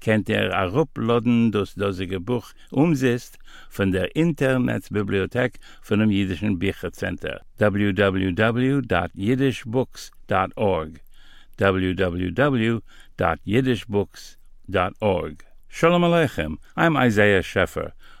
kennt ihr a ruploden das dosige Buch umsetzt von der Internetbibliothek von dem Jüdischen Büchercenter. www.jiddishbooks.org www.jiddishbooks.org Shalom Aleichem, I'm Isaiah Scheffer.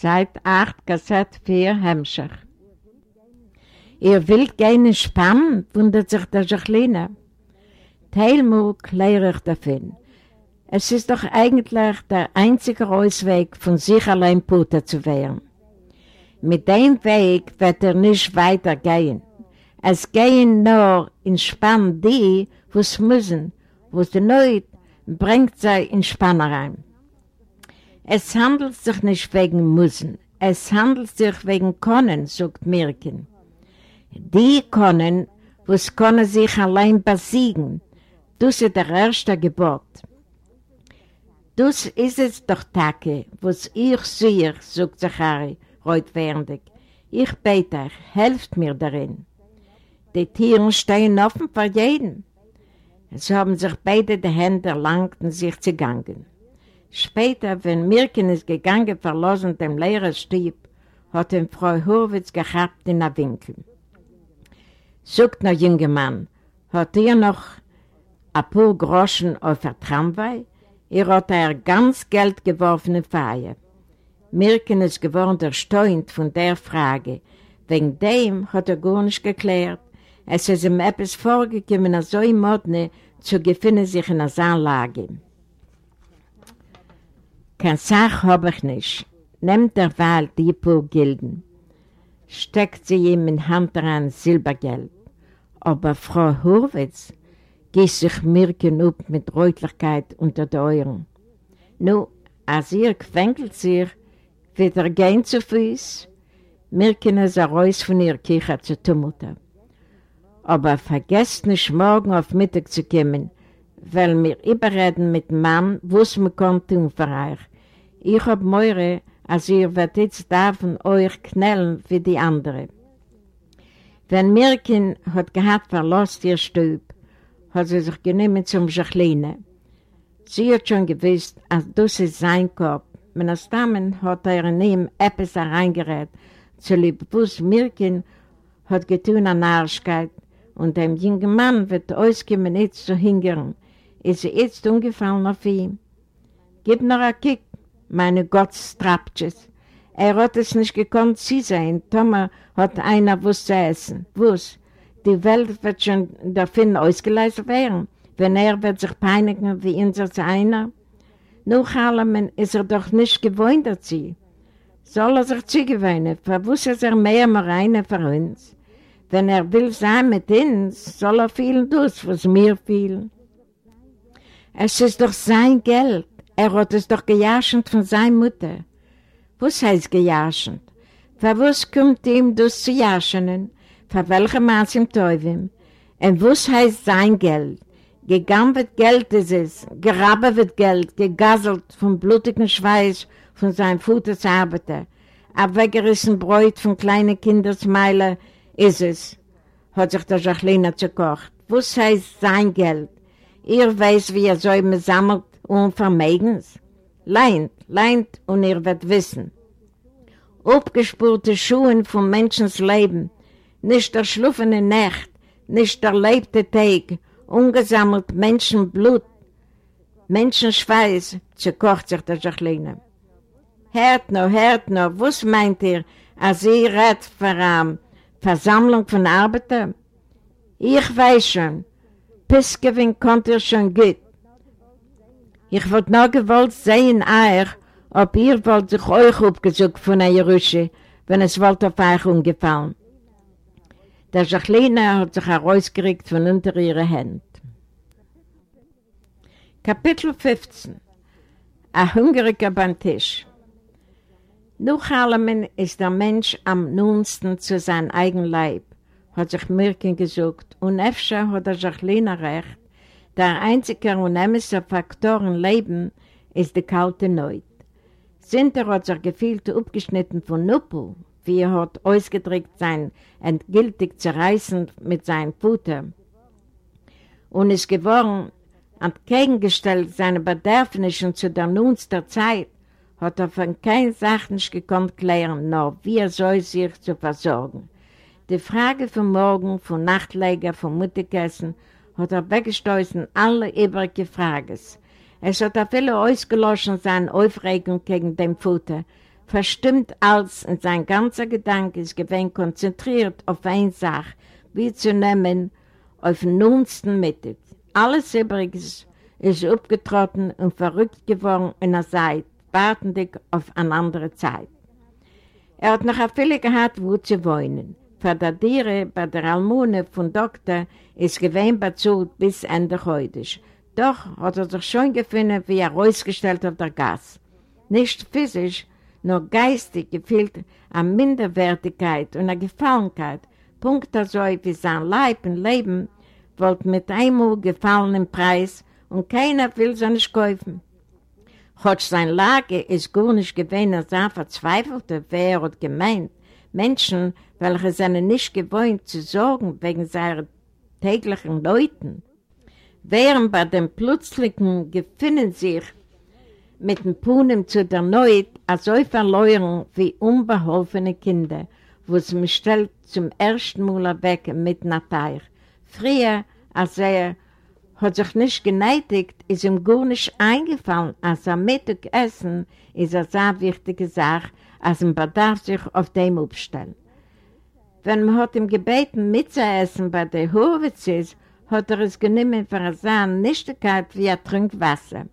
Seit 8, Kassett 4, Hemmscher. Ihr gehen in Spann, wundert sich der Jacqueline. Teilmul kläre ich davon. Es ist doch eigentlich der einzige Ausweg, von sich allein Puter zu werden. Mit dem Weg wird er nicht weitergehen. Es gehen nur in Spann die, wo es müssen, wo es Not bringt sie in Spannereien. Es handelt sich nicht wegen Müssen, es handelt sich wegen Können, sagt Mirkin. Die Können, wo es können sich allein besiegen, das ist der erste Gebot. Das ist es doch, Tage, was ich sehe, sagt Zachari, reutwendig. Ich bete euch, helft mir darin. Die Tiere stehen offen für jeden. Es haben sich beide die Hände erlangt und sich zugangen. Später, wenn Mirken ist gegangen, verlassen dem leeren Stieb, hat ihn Frau Hurwitz gehabt in der Winkel. Sogt noch, junger Mann, hat ihr noch ein paar Groschen auf der Tramway? Ihr hat er ganz Geld geworfen in Feier. Mirken ist geworden erstaunt von der Frage. Wegen dem hat er gar nicht geklärt. Es ist ihm etwas vorgekommen, so im Modne zu gefunden sich in einer Anlage. Kein Sach habe ich nicht. Nehmt der Wahl die paar Gilden. Steckt sie ihm in Hand rein Silbergeld. Aber Frau Hurwitz gießt sich Mirken up mit Reutlichkeit unter den Euren. Nu, als ihr quenkelt sich, wird er gehen zu Fuß. Mirken ist er raus von ihr Kirche zu Tumulta. Aber vergesst nicht morgen auf Mittag zu kommen, weil wir überreden mit dem Mann, was man kann tun für euch. Ich hab Meure, als ihr werdet jetzt davon euch knellen wie die anderen. Wenn Mirkin hat gehabt verlost ihr Stub, hat sie sich genommen zum Jacqueline. Sie hat schon gewusst, als das ist sein Kopf. Wenn es Damen hat er in ihm etwas hereingerät, zu lieb, was Mirkin hat getun an Arschkeit, und dem jungen Mann wird auskommen, jetzt zu hingern. Ist er jetzt umgefallen auf ihn? Gib noch einen Kick, meine Gottstrapches. Er hat es nicht gekonnt, sie sein. Thomas hat einer was zu essen. Was? Die Welt wird schon davon ausgeleistet werden, wenn er wird sich peinigen wie unser einer. Nach allem ist er doch nicht gewohnt dazu. Soll er sich zugewöhnen, verwusst er mehr mal rein für uns. Wenn er will sein mit uns, soll er viel das, was mir viel. Es ist doch sein Geld. Er hat es doch gejaschend von seiner Mutter. Was heißt gejaschend? Für was kommt ihm das zu jaschenen? Für welche Maß im Teufel? Und was heißt sein Geld? Gegangen wird Geld ist es, gerabbt wird Geld, gegasselt vom blutigen Schweiß von seinem Vaters Arbeiter, abweggerissen Bräut von kleinen Kindersmeilen ist es, hat sich der Jacqueline zugekocht. Was heißt sein Geld? Ihr weiß, wie er so immer sammelt und vermeigens. Leint, leint und ihr werdet wissen. Abgespurte Schuhe vom Menschens Leben, nicht der schluffene Nacht, nicht der lebte Tag, ungesammelt Menschenblut, Menschenschweiß, zukocht sich der Jacqueline. Hört noch, hört noch, was meint ihr, als ihr redet für eine Versammlung von Arbeitern? Ich weiß schon, Piskewin konnte ihr schon gut. Ich wollte noch gewollt sehen, euch, ob ihr wollt sich euch abgesucht von der Jerusche, wenn es wollt auf euch umgefallen. Der Jacqueline hat sich herausgeregt von unter ihre Hände. Kapitel 15 Ein hungriger beim Tisch Nach allem ist der Mensch am nunsten zu seinem eigenen Leib, hat sich Mirken gesucht, und öfter hat der Jacqueline recht, der einzige und Faktor im Leben ist die kalte Neut. Sinter hat sich gefühlt abgeschnitten von Nuppel, wie er hat ausgedrückt sein endgültig zerreißen mit seinem Futter. Und ist geworden, entgegengestellt seine Bedürfnisse zu der nunster Zeit, hat er von keiner Sache nicht gekonnt klären, nur wie er soll sich zu versorgen. Die Frage von Morgen, von Nachtleger, von Mittagessen hat er weggestoßen alle übrige Fragen. Es hat er viele ausgelöscht seine Aufregung gegen den Futter, verstimmt als in sein ganzer Gedanke ist gewesen konzentriert auf eine Sache, wie zu nehmen, auf den nunsten Mittag. Alles übrigens ist abgetrotten und verrückt geworden in der Zeit, wartendig auf eine andere Zeit. Er hat noch viele gehabt, wo zu wohnen. Für die Tiere bei der Almune von Doktor ist gewähnt bezahlt bis Ende heute. Doch hat er sich schon gefunden, wie er ausgestellt auf der Gas. Nicht physisch, nur geistig gefühlt an Minderwertigkeit und an Gefallenkeit, Punkt so wie sein Leib und Leben, wollte mit einem gefallenen Preis und keiner will so nicht kaufen. Hat seine Lage ist gar nicht gewesen, als er verzweifelte, wer hat gemeint, Menschen, welche seine nicht gewohnt zu sorgen wegen seiner täglichen Leuten, während bei dem plötzlichen Gefinnen sich mit dem Punem zu der Neut so verloren wie unbeholfene Kinder, wo sie mich stellt zum ersten Mal weg mit einer Teich. Früher, als er hat sich nicht geneidigt, ist ihm gar nicht eingefallen, als er Mittagessen ist eine sehr wichtige Sache, als man bedarf sich auf dem aufstellen. Wenn man hat ihm gebeten, mitzuessen bei der Horwitzes, hat er es genommen für eine Sache Nichtigkeit wie er trinkt Wasser.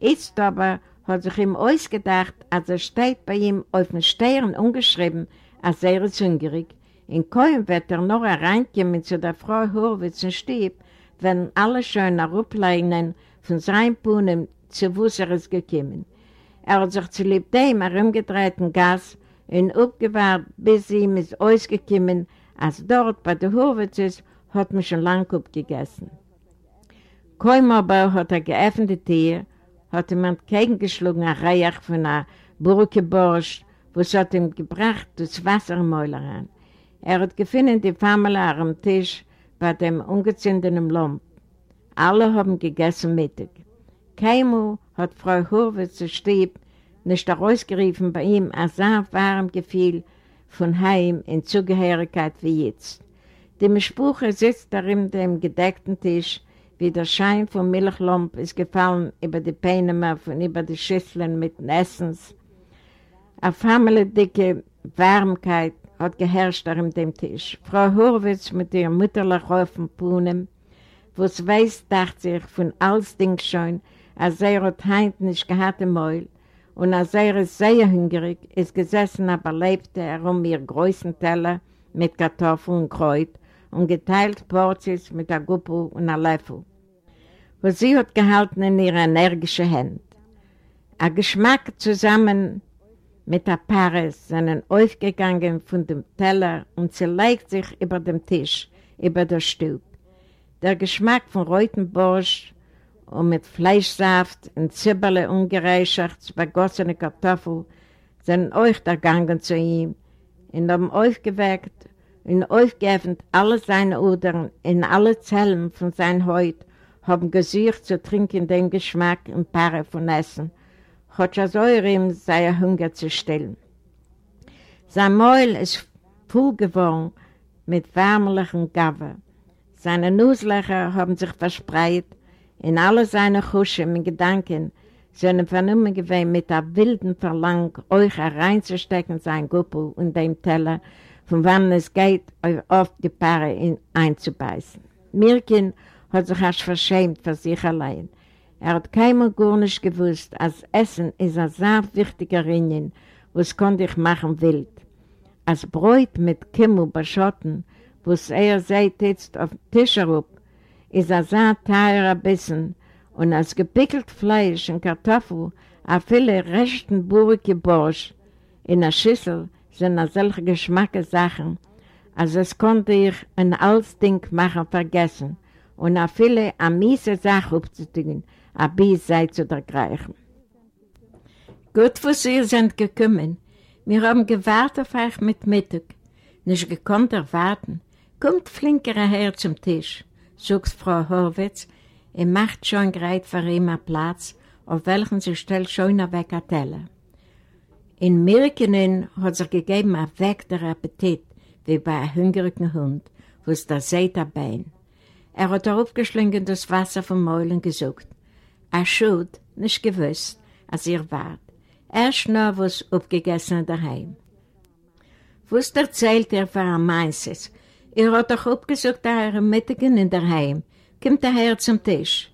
Jetzt aber hat sich ihm ausgedacht, als er steht bei ihm auf den Stern umgeschrieben, als er ist hungrig. In kaum wird er noch hereinkommen zu der Frau Horwitz und Stieb, wenn alle schön herableinen von seinem Puhnen zu wo gekommen. Er hat sich zu lieb dem herumgedrehten Gas und aufgewahrt, bis ihm ist ausgekommen, als dort bei der Horwitzes hat man schon lang aufgegessen. Kaum aber hat er geöffnet Tür, hat ihm entgegengeschlagen ein Reich von einer Burkeborsch, was hat ihm gebracht das Wassermäuler an. Er hat gefunden die Family am Tisch bei dem ungezündeten Lump. Alle haben gegessen Mittag. Keinmal hat Frau Hurwitz zu Stieb nicht herausgerufen bei ihm ein sehr warm Gefühl von Heim in Zugehörigkeit wie jetzt. Die Mischbuche sitzt darin dem gedeckten Tisch, wie der Schein vom Milchlump ist gefallen über die Peinemer und über die Schüsseln mit Essens. Eine dicke Warmkeit hat geherrscht an dem Tisch. Frau Horwitz mit ihrem mütterlich offenen Puhnen, wo es weiß, dachte sich von alles Ding schon, als er hat heint nicht gehabt im Mäul und als er ist sehr hungrig, ist gesessen, aber lebte er um ihr größten Teller mit Kartoffeln und Kreuz und geteilt Portions mit der Guppel und einer Löffel, was sie hat gehalten in ihre energische Hände. Ein Geschmack zusammen mit der Paris sind aufgegangen von dem Teller und sie legt sich über dem Tisch, über der Stub. Der Geschmack von roten und mit Fleischsaft und Zibberle ungereichert, begossene Kartoffeln sind euch ergangen zu ihm und haben aufgeweckt und aufgeöffnet alle seine Udern in alle Zellen von seinem Haut, haben gesucht zu trinken den Geschmack und Paare von Essen, hat er so ihm seine Hunger zu stillen. Sein Mäul ist voll geworden mit wärmlichen Gabe. Seine Nusslöcher haben sich verspreit, in alle seine Kusche mit Gedanken sind vernommen gewesen mit der wilden Verlang, euch hereinzustecken sein Guppel und dem Teller, von wann es geht, auf die Paare einzubeißen. Mirkin hat sich erst verschämt für sich allein. Er hat keinmal gar nicht gewusst, als Essen ist ein sehr wichtiger Ringen, was konnte ich machen wild. Als Bräut mit Kimmel beschotten, was er seit jetzt auf den Tisch herup, ist ein sehr teurer Bissen und als gepickelt Fleisch und Kartoffel a viele rechten burige Borsch in der Schüssel sind a solche Geschmacke Sachen, als es konnte ich ein altes Ding machen vergessen und a viele a miese Sache aufzutun, a bis sei zu ergreifen. Gut, wo Sie sind gekommen. Wir haben gewartet auf euch mit Mittag. Nicht gekonnt erwarten. Kommt flinkerer her zum Tisch, sagt Frau Horwitz, und macht schon gerade für ihn einen Platz, auf welchen sie stellt schon weg a Teller. In Mirkenen hat sich gegeben ein Weg der Appetit, wie bei einem hungrigen Hund, wo es da seht ein Bein. Er hat aufgeschlungen das Wasser vom Mäulen gesucht. Er schuld, nicht gewusst, als ihr wart. Erst nur was aufgegessen daheim. Was erzählt er für ein Meinses? Er hat doch aufgesucht, da er Mittagen in der Heim. Kommt daher zum Tisch.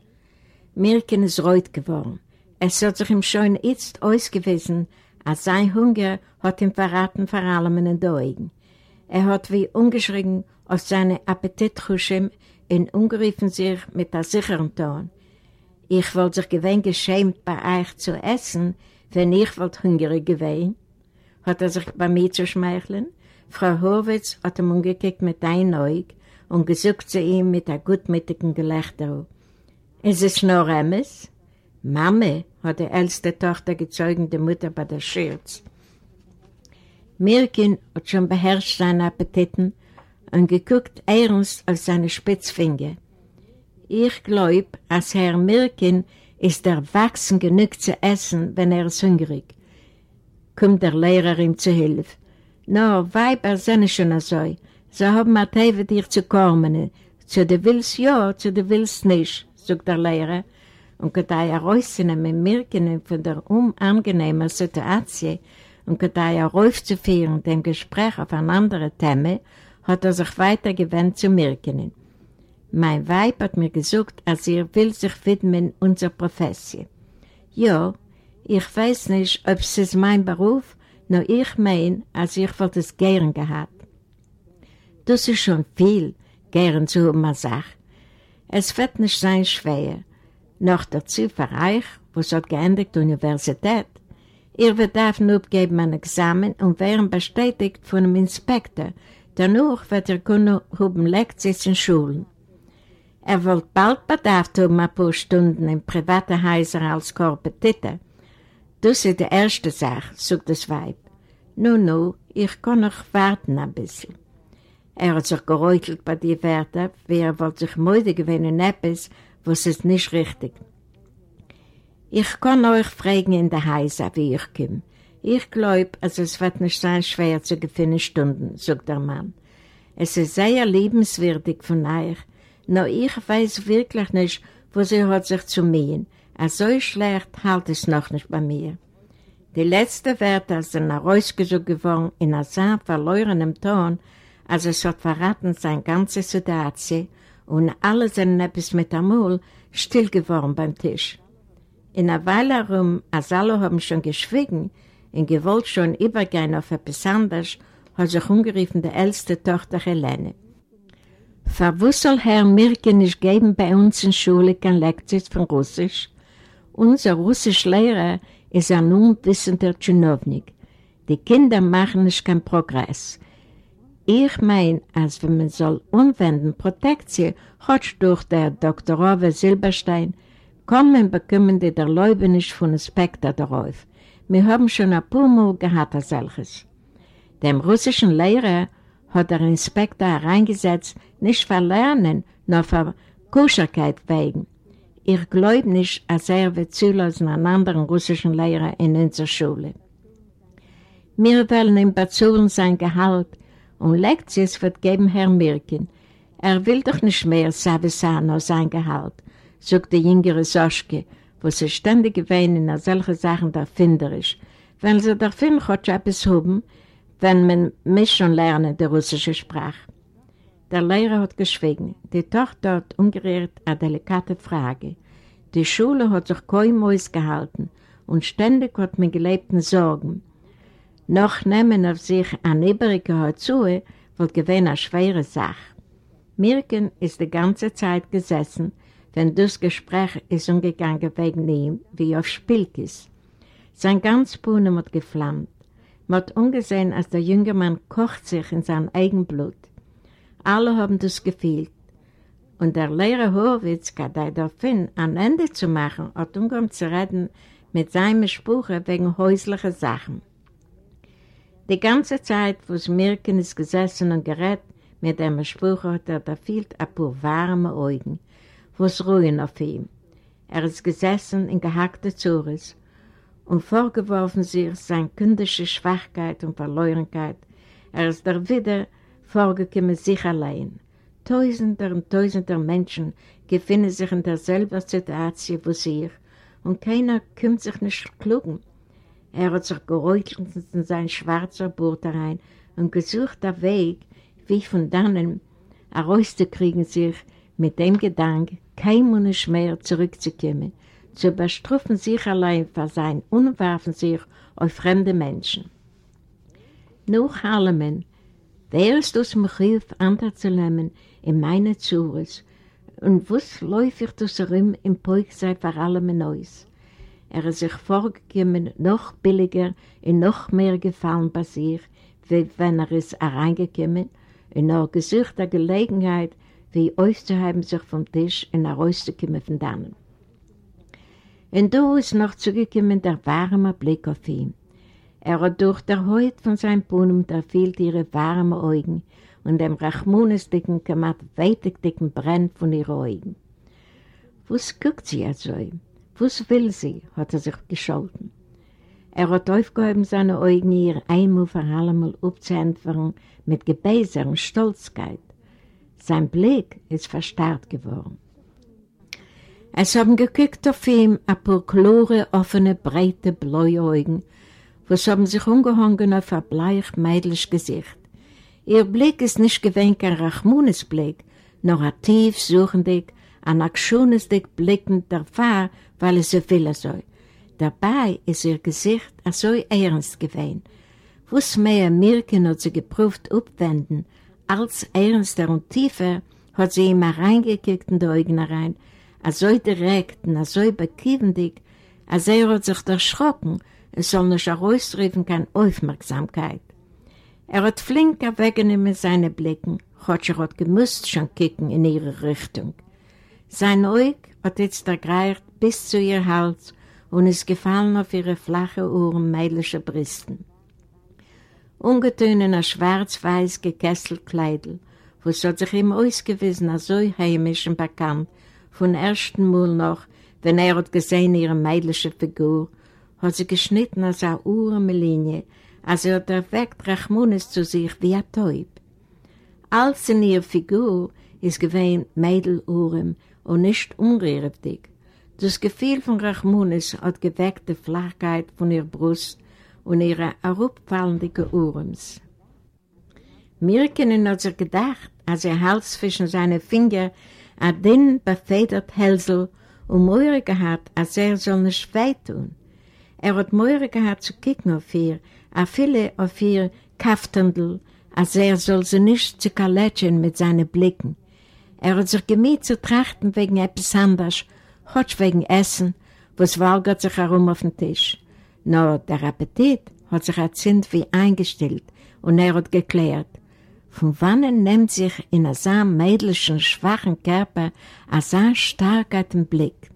Mirken ist reut geworden. Es hat sich ihm schon jetzt ausgewiesen, als sein Hunger hat ihn verraten vor allem in den Augen. Er hat wie ungeschrien aus seinen Appetitchuschen in ungerufen sich mit einem sicheren Ton. Ich wollte sich gewinn geschämt bei euch zu essen, wenn ich wollte hungrig gewesen. Hat er sich bei mir zu schmeicheln? Frau Horwitz hat ihm umgekickt mit einem Auge und gesucht zu ihm mit einem gutmütigen Gelächter. Ist es nur Emmes? Mame, hat die älteste Tochter gezeugt, die Mutter bei der Schürz. Mirkin hat schon beherrscht seine Appetiten und geguckt ernst auf seine Spitzfinger. Ich glaube, als Herr Mirkin ist erwachsen genug zu essen, wenn er ist hungrig. Kommt der Lehrer ihm zu Hilfe. No, Weiber sind schon so. Sie haben mir Tewe dir zu kommen. Zu der willst ja, zu der willst nicht, sagt der Lehrer. Und da er rauszunehmen, Mirken von der unangenehmen Situation und da er raufzuführen, dem Gespräch auf eine andere Thema, hat er sich weitergewendet zu Mirkenen. Mein Weib hat mir gesagt, als er will sich widmen unserer Profession. Ja, ich weiß nicht, ob es ist mein Beruf, nur ich meine, als ich wollte es gern gehabt. Das ist schon viel, gern zu haben, eine Sache. Es wird nicht sein schwer. Noch dazu für euch, was hat geendigt die Universität. Ihr bedarf nur abgeben ein Examen und werden bestätigt von einem Inspektor. Danach wird er können haben Lektions in Schulen. Er wollte bald bedarf haben ein paar Stunden in privaten Häusern als Korpetitor. Das ist die erste Sache, sagt das Weib. Nun, nun, ich kann noch warten ein bisschen. Er hat sich geräutelt bei den Wörtern, wie er wollte sich müde gewinnen, etwas, was ist nicht richtig. Ich kann euch fragen in der Heise, wie ich komme. Ich glaube, also es wird nicht sein schwer zu gewinnen Stunden, sagt der Mann. Es ist sehr liebenswürdig von euch, nur ich weiß wirklich nicht, wo sie hat sich zu mähen. So schlecht hält es noch nicht bei mir. Die letzten Wörter sind herausgesucht geworden in einem sehr verlorenen Ton, als es hat verraten seine ganze Situation und alle sind etwas mit Amul still geworden beim Tisch. In einer Weile herum, als alle haben schon geschwiegen und gewollt schon übergehen auf etwas anderes, hat sich umgerufen die älteste Tochter Helene. Verwus soll Herr Mirke nicht geben bei uns in Schule kein Lektion von Russisch? Unser Russischlehrer ist ein unwissender Tschernownik. Die Kinder machen nicht keinen Progress. Ich meine, als wenn man soll umwenden Protektion, hat durch der Dr. Rove Silberstein, kommen bekommen die der Leute nicht von Inspektor darauf. Wir haben schon ein paar Mal gehabt als solches. Dem russischen Lehrer hat der Inspektor hereingesetzt, nicht für Lernen, nur für Kuscherkeit wegen. Ich glaube nicht, als er wird zulassen einen anderen russischen Lehrer in unserer Schule. Wir wollen ihm bezahlen sein Gehalt und Lektions wird geben Herr Mirkin. Er will doch nicht mehr Savisano sein Gehalt, sagt die jüngere Soschke, wo sie ständig gewähnt in solchen Sachen erfinderisch. Wenn sie davon etwas haben, wenn man mich schon lernen, die russische Sprache. Der Lehrer hat geschwiegen. Die Tochter hat umgerührt eine delikate Frage. Die Schule hat sich kaum ausgehalten und ständig hat man gelebten Sorgen. Noch nehmen auf sich eine Übrige zu, wird gewesen eine schwere Sache. Mirken ist die ganze Zeit gesessen, wenn das Gespräch ist umgegangen wegen ihm, wie auf Spielkis. Sein ganz Puhnen hat geflammt. Man hat ungesehen, als der junge Mann kocht sich in sein Eigenblut. Alle haben das gefühlt. Und der Lehrer Horwitz, der daraufhin ein Ende zu machen, hat umgekommen zu reden mit seinen Sprüchen wegen häuslicher Sachen. Die ganze Zeit, wo es Mirken ist gesessen und gerät, mit dem Spruch hat er da fehlt ein paar warme Augen, wo es ruhen auf ihm. Er ist gesessen in gehackte Zures und vorgeworfen sich seine kündische Schwachkeit und Verleuernkeit. Er ist da wieder vorgekommen sich allein. Tausender und tausender Menschen befinden sich in derselben Situation wie sich und keiner kümmert sich nicht klugen. Er hat sich geräutelt in sein schwarzer Boot herein und gesucht den Weg, wie von dannen herauszukriegen sich mit dem Gedanken, kein Monat mehr zurückzukommen, zu überstrufen sich allein für sein Unwerfen sich auf fremde Menschen. Noch allem, wer ist aus dem Rief anzunehmen in meine Zures und was läuft ich das herum im Poik vor allem Neues? Er ist sich vorgekommen, noch billiger und noch mehr gefallen bei sich, wie wenn er ist hereingekommen und noch gesucht der Gelegenheit, wie auszuheben sich vom Tisch und herauszukommen von dannen. Und da ist noch zugekommen der warme Blick auf ihn. Er hat durch der Haut von seinem Brunnen erfüllt ihre warmen Augen und dem Rachmunesdicken gemacht weitigdicken Brenn von ihren Augen. Was guckt sie also? Was will sie? hat er sich gescholten. Er hat aufgehoben seine Augen ihr einmal für allemal aufzuentfernen mit Gebäser und Stolzkeit. Sein Blick ist verstarrt geworden. Es haben geguckt auf ihm ein paar klare, offene, breite, blaue Augen, was haben sich umgehangen auf ein bleich, meidliches Gesicht. Ihr Blick ist nicht gewöhnt ein Rachmunes Blick, noch ein tief suchendig, ein aktionsdig blickend der Fahr, weil es so viel soll. Dabei ist ihr Gesicht so ernst gewesen. Was mehr Mirken hat sie geprüft abwenden, als ernster und tiefer hat sie ihm reingekickt in die Augen rein, so direkt und so bekiebendig, als er hat sich erschrocken, es soll nicht herausrufen keine Aufmerksamkeit. Er hat flink weggenommen seine Blicken, hat er hat gemusst schon kicken in ihre Richtung. Sein Auge hat jetzt ergreift bis zu ihr Hals und ist gefallen auf ihre flache Ohren meidliche Brüsten. Ein schwarz-weiß gekesselt Kleidel, wo es hat sich ihm ausgewiesen als so heimisch und bekannt, von ersten Mal noch, wenn er hat gesehen ihre meidliche Figur, hat sie geschnitten als eine urme Linie, als er erweckt Rachmunis zu sich wie ein Teub. Als in ihrer Figur ist gewähnt Mädeluhrem und nicht unrührig. Das Gefühl von Rachmunis hat geweckt die Flachheit von ihrer Brust und ihre herabfallenden Urems. Mirkenen hat sich gedacht, als er Hals zwischen seinen Fingern ein dünn befedert Hälsel und Meure gehabt, als er soll nicht tun. Er hat Meure gehabt zu kicken auf ihr, a viele auf ihr Kaftendl, als er soll sie nicht zu kaletschen mit seinen Blicken. Er hat sich gemüht zu trachten wegen etwas anderes, hat wegen Essen, was walgert sich herum auf den Tisch. Nur der Appetit hat sich erzint wie eingestellt und er hat geklärt, von wann nimmt sich in einem so mädlichen, schwachen Körper ein so starker Blick.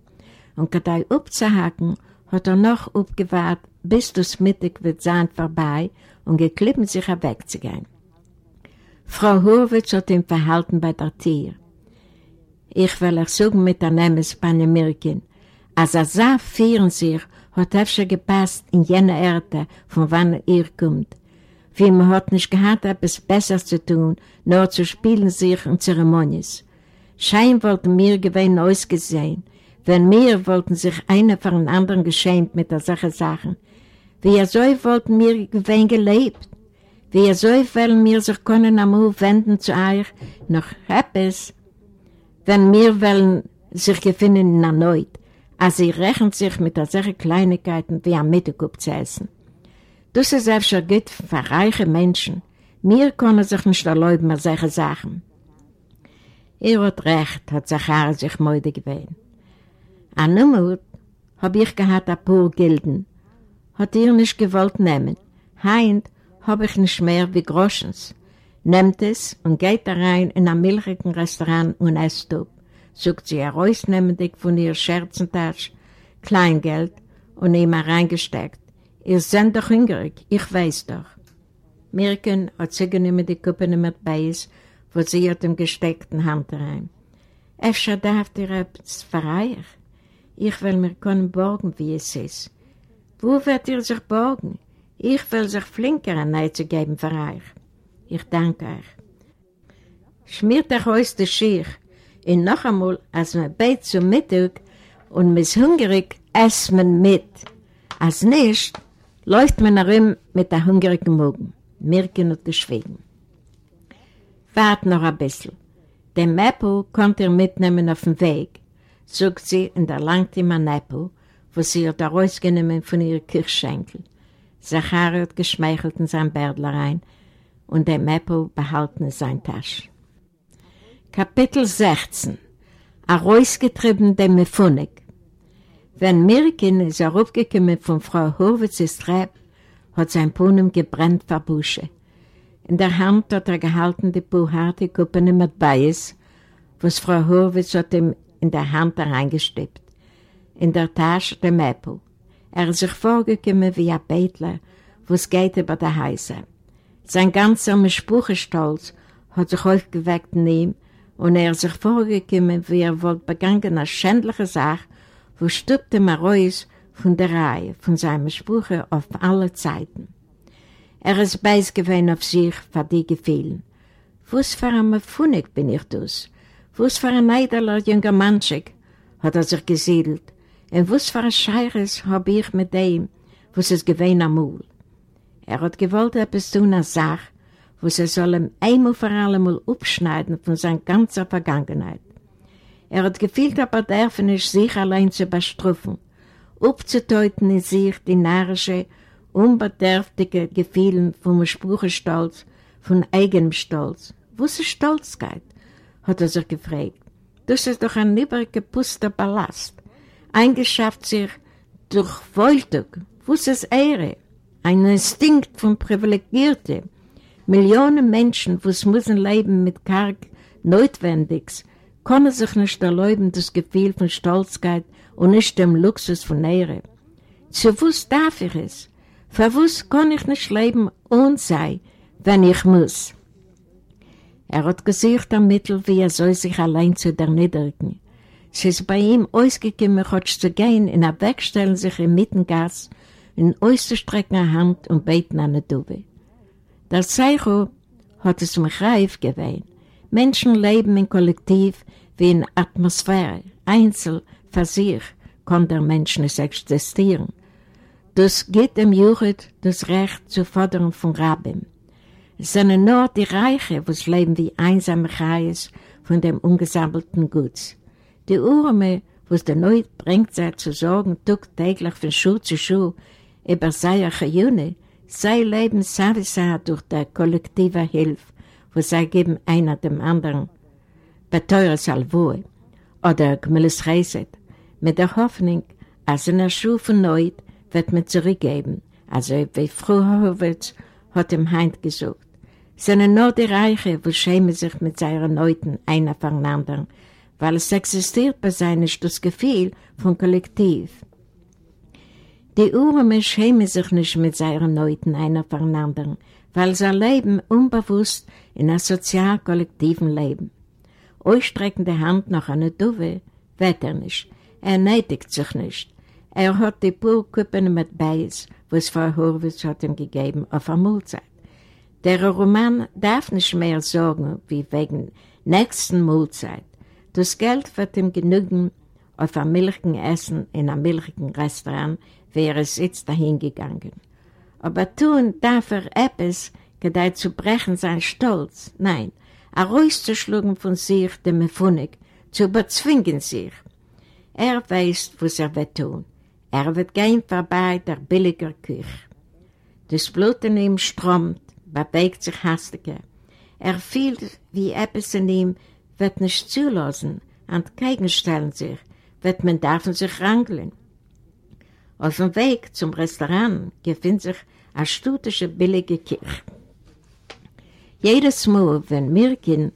Und gerade aufzuhaken, hat er noch aufgewahrt, bis das Mittag wird sein vorbei und geklippen sich wegzugehen. Frau Horwitz hat ihm verhalten bei der Tier. Ich will euch sagen mit der Nemes Panamerika, als er sah, führen sich, hat öfter gepasst in jene Erde, von wann er kommt. Wie man hat nicht gehabt, etwas Besseres zu tun, nur zu spielen sich und Zeremonies. Schein wollten mir gewähnen ausgesehen, wenn wir wollten sich einer von den anderen geschämt mit der Sache Sachen. Wie er so wollten mir gewähnen gelebt. Wie so wollen wir sich können einmal wenden zu euch, noch etwas, wenn wir wollen sich gefunden erneut, als sie rechnen sich mit solchen Kleinigkeiten wie am Mittag zu essen. Das ist auch schon gut für reiche Menschen. Wir können sich nicht erlauben, solche Sachen. Er hat recht, hat Zachar sich müde gewöhnt. An Nummer hab ich gehabt ein paar Gilden. Hat ihr nicht gewollt nehmen. Heint hab ich nicht mehr wie Groschens. Nehmt es und geht rein in ein milchigen Restaurant und esst up. Sucht sie herausnehmendig von ihr Scherzentasche, Kleingeld und ihm reingesteckt. Ihr seid doch hungrig, ich weiß doch. Mirken hat sie genommen die Kuppe mit Beis, wo sie hat im gesteckten Hand rein. Efter darf dir etwas verreichen. Ich will mir können borgen, wie es ist. Wo wird ihr sich borgen? Ich will sich flinker an zu geben für euch. Ich danke euch. Schmiert euch aus der Schirr und noch einmal, als man bett zum Mittag und man ist hungrig, esst man mit. Als nicht, läuft man herum mit der hungrigen Magen. Mirken und geschwiegen. Wart noch ein bisschen. Den Mäppel konnt ihr mitnehmen auf dem Weg, sagt sie und erlangt ihm ein Äppel, wo sie hat herausgenommen von ihren Kirschschenkel. Zachari hat geschmeichelt in sein Bärdlerein und der Mäppel behalten in sein Tasch. Kapitel 16 A rausgetrieben dem Mefunig Wenn Mirkin ist heraufgekommen von Frau Horwitz's Treppe, hat sein Punem gebrennt vor Busche. In der Hand hat er gehalten die puharte Kuppene mit Beis, was Frau Horwitz hat ihm in der Hand reingestippt. In der Tasche der Mäppel. Er ist sich vorgekommen wie ein Bettler, was geht über der Heise. Sein ganzer Spruchestolz hat sich aufgeweckt in ihm und er ist sich vorgekommen, wie er wohl begangen eine schändliche Sache, wo stübte raus von der Reihe, von seinem Spruche auf alle Zeiten. Er ist beiß gewesen auf sich für die Gefühlen. Was für ein Pfunnig bin ich das? Was für ein eideler junger Manschig hat er sich gesiedelt? Und was für ein Scheiches hab ich mit dem, was es gewesen am Mul? Er hat gewollt etwas tun als Sache, was er soll ihm einmal vor allem abschneiden von seiner ganzen Vergangenheit. Er hat gefühlt, aber darf nicht sich allein zu bestrufen, aufzuteuten in sich die narische, unbedürftige Gefühle vom Spruchestolz, von eigenem Stolz. Was ist Stolzkeit? Hat er sich gefragt. Das ist doch ein übergepuster Ballast, eingeschafft sich durch Wolltug. Was ist Ehre? Ein Instinkt von Privilegierten. Millionen Menschen, was müssen leben mit karg Notwendiges, können sich nicht erlauben das Gefühl von Stolzkeit und nicht dem Luxus von Ehre. Zu was darf ich es? Für was kann ich nicht leben und sein, wenn ich muss? Er hat gesucht am Mittel, wie er soll sich allein zu erniedrigen. Es ist bei ihm ausgekommen, hat zu gehen, in er wegstellen sich im Mittengas, in auszustrecken eine Hand und beten an der Dube. Der Zeicho hat es mich reif gewähnt. Menschen leben im Kollektiv wie in Atmosphäre, einzeln, für sich kann der Mensch nicht existieren. Das geht dem Juchid das Recht zu fordern von Rabbim. Sind nur die Reiche, die leben wie einsame Chais von dem ungesammelten Guts. Die Urme, was der Neut bringt, sei zu sorgen, tut täglich von Schuh zu Schuh über seine Chayune, sei leben sowieso durch die kollektive Hilfe, wo sie geben einer dem anderen. Beteures Alvoe oder Gmeles Reiset, mit der Hoffnung, als in der Schuhe von Neut wird man zurückgeben, also wie Frau Horowitz hat ihm Heint gesucht. Sind nur die Reiche, wo schämen sich mit seinen Neuten einer voneinander, weil es existiert bei seinen das Gefühl von Kollektiv. Die Uhren schämen sich nicht mit seinen Neuten einer voneinander, weil sie leben unbewusst in einem sozial-kollektiven Leben. Ausstreckende Hand nach einer Duwe, wird er nicht. Er nötigt sich nicht. Er hat die Purkuppen mit Beis, was Frau Horwitz hat ihm gegeben, auf der Mahlzeit. Der Roman darf nicht mehr sorgen, wie wegen nächsten Mahlzeit. Das Geld wird ihm genügen auf ein milchigen Essen in einem milchigen Restaurant, wäre es jetzt dahin gegangen. Aber tun darf er etwas gedeiht zu brechen sein Stolz, nein, er rauszuschlagen von sich dem Mefunig, zu überzwingen sich. Er weiß, was er wird tun. Er wird gehen vorbei der billiger Küche. Das Blut in ihm strömt, bewegt sich hastiger. Er fühlt, wie etwas in ihm wird nicht zulassen, entgegenstellen sich, wird man darf sich rangeln. Auf dem Weg zum Restaurant befindet sich eine stutische billige Kirche. Jedes Mal, wenn Mirkin